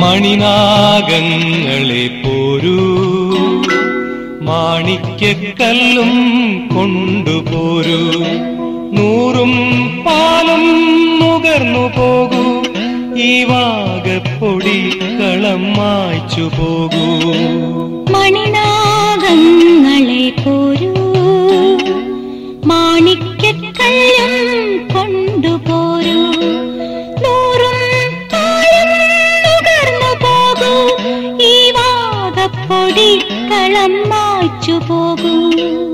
മണിനാഗങ്ങളെ പോരൂ. മാണിക്യക്കല്ലും കൊണ്ടുപോരൂ. നൂറും പാലും നുകർന്നു പോകൂ ഈ വാഗപ്പൊടി കളം മായ്ച്ചു പോകൂ. മണിനാഗങ്ങളെ പോരൂ. മാണിക്യക്കല്ലും കൊണ്ടുപോരൂ നൂറും നുകർന്നു പോകൂ. ഈ വാഗപ്പൊടി കളം മായ്ച്ചു പോകൂ.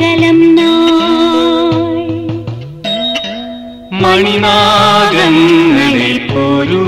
മംഗലം നാൾ മണിനാഗങ്ങളിൽ പോരൂ.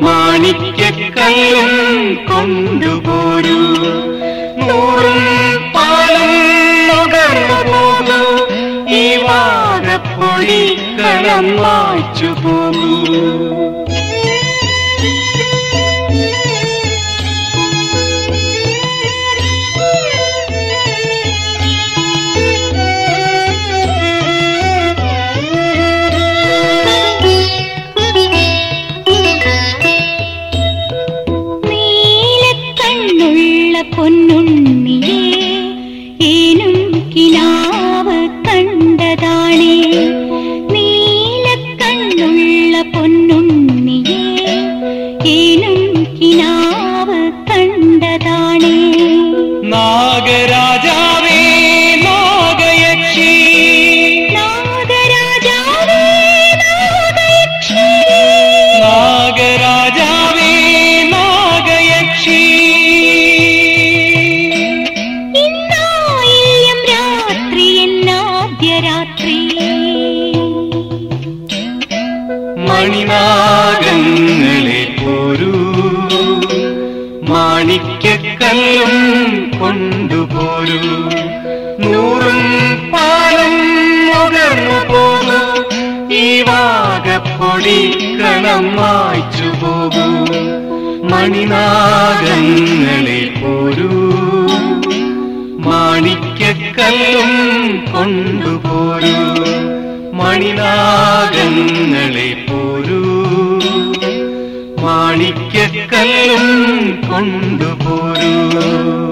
മാണിക്യക്കല്ലും കൊണ്ടുപോരൂ. നൂറും പാലും പോകൂ ഈ വാരപ്പൊടി കളം വായിച്ചു പോകൂ നീലക്കണ്ണുള്ള രാത്രി എന്നാദ്യ രാത്രി മണിനാഗങ്ങളെ പോരൂ. മാണിക്യക്കല്ലും കൊണ്ടുപോരൂ. നൂറും പാലും നുകർന്നു പോകൂ ഈ വാഗപ്പൊടി കളം മായ്ച്ചു പോകൂ മണിനാഗങ്ങളെ പോരൂ. മാണിക്യക്കല്ലും കൊണ്ടുപോരൂ. മണിനാഗങ്ങളെ പോരൂ. മാണിക്യക്കല്ലും കൊണ്ടുപോരൂ.